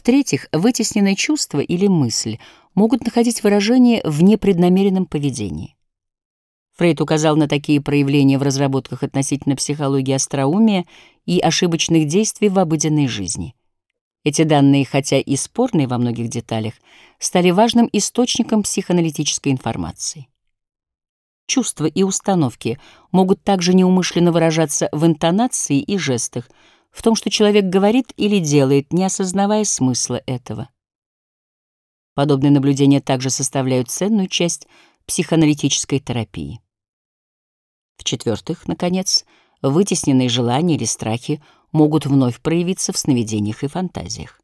В-третьих, вытесненное чувство или мысль могут находить выражение в непреднамеренном поведении. Фрейд указал на такие проявления в разработках относительно психологии остроумия и ошибочных действий в обыденной жизни. Эти данные, хотя и спорные во многих деталях, стали важным источником психоаналитической информации. Чувства и установки могут также неумышленно выражаться в интонации и жестах, в том, что человек говорит или делает, не осознавая смысла этого. Подобные наблюдения также составляют ценную часть психоаналитической терапии. В-четвертых, наконец, вытесненные желания или страхи могут вновь проявиться в сновидениях и фантазиях.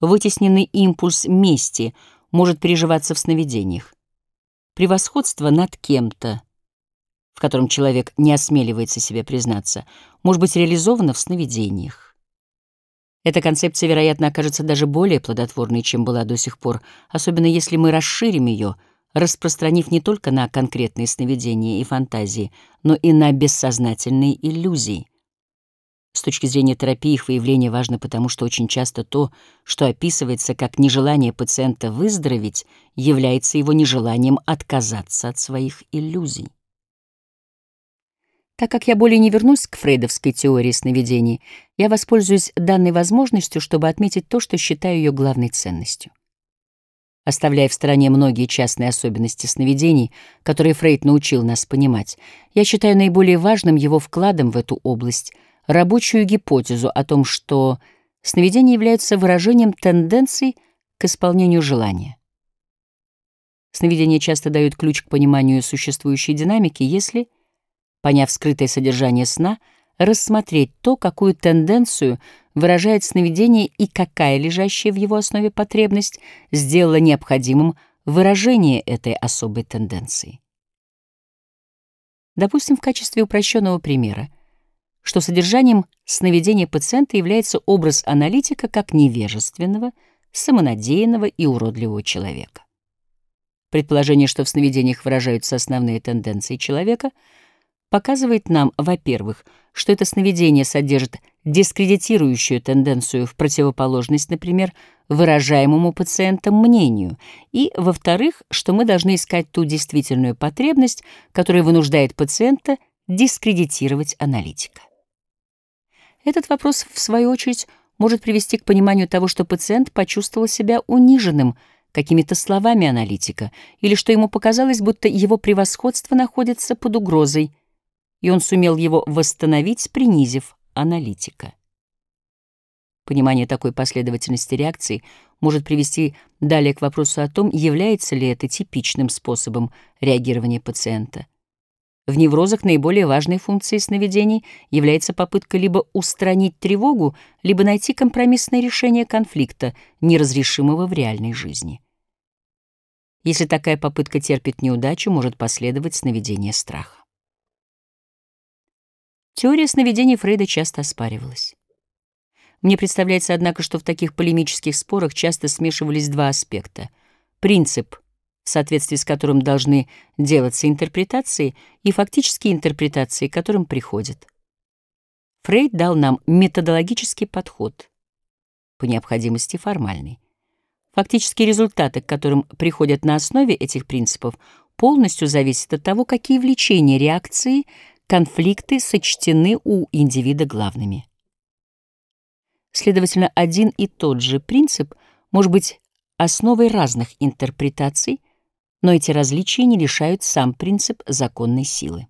Вытесненный импульс мести может переживаться в сновидениях. Превосходство над кем-то — в котором человек не осмеливается себе признаться, может быть реализована в сновидениях. Эта концепция, вероятно, окажется даже более плодотворной, чем была до сих пор, особенно если мы расширим ее, распространив не только на конкретные сновидения и фантазии, но и на бессознательные иллюзии. С точки зрения терапии их выявление важно потому, что очень часто то, что описывается как нежелание пациента выздороветь, является его нежеланием отказаться от своих иллюзий. Так как я более не вернусь к фрейдовской теории сновидений, я воспользуюсь данной возможностью, чтобы отметить то, что считаю ее главной ценностью. Оставляя в стороне многие частные особенности сновидений, которые Фрейд научил нас понимать, я считаю наиболее важным его вкладом в эту область рабочую гипотезу о том, что сновидения являются выражением тенденций к исполнению желания. Сновидения часто дают ключ к пониманию существующей динамики, если — поняв скрытое содержание сна, рассмотреть то, какую тенденцию выражает сновидение и какая лежащая в его основе потребность сделала необходимым выражение этой особой тенденции. Допустим, в качестве упрощенного примера, что содержанием сновидения пациента является образ аналитика как невежественного, самонадеянного и уродливого человека. Предположение, что в сновидениях выражаются основные тенденции человека — показывает нам, во-первых, что это сновидение содержит дискредитирующую тенденцию в противоположность, например, выражаемому пациентом мнению, и, во-вторых, что мы должны искать ту действительную потребность, которая вынуждает пациента дискредитировать аналитика. Этот вопрос, в свою очередь, может привести к пониманию того, что пациент почувствовал себя униженным какими-то словами аналитика, или что ему показалось, будто его превосходство находится под угрозой – и он сумел его восстановить, принизив аналитика. Понимание такой последовательности реакций может привести далее к вопросу о том, является ли это типичным способом реагирования пациента. В неврозах наиболее важной функцией сновидений является попытка либо устранить тревогу, либо найти компромиссное решение конфликта, неразрешимого в реальной жизни. Если такая попытка терпит неудачу, может последовать сновидение страха. Теория сновидений Фрейда часто оспаривалась. Мне представляется, однако, что в таких полемических спорах часто смешивались два аспекта. Принцип, в соответствии с которым должны делаться интерпретации, и фактические интерпретации, к которым приходят. Фрейд дал нам методологический подход, по необходимости формальный. Фактические результаты, к которым приходят на основе этих принципов, полностью зависят от того, какие влечения реакции — конфликты сочтены у индивида главными. Следовательно, один и тот же принцип может быть основой разных интерпретаций, но эти различия не лишают сам принцип законной силы.